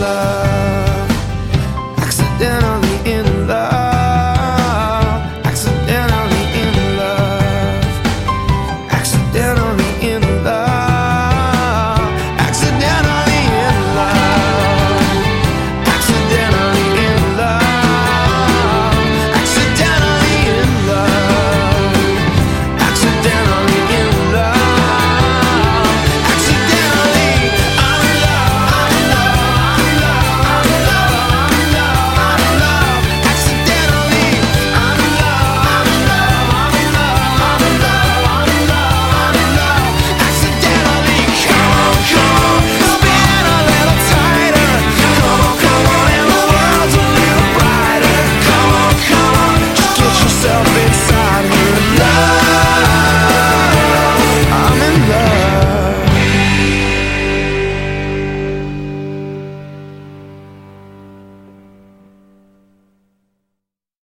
love. Accidental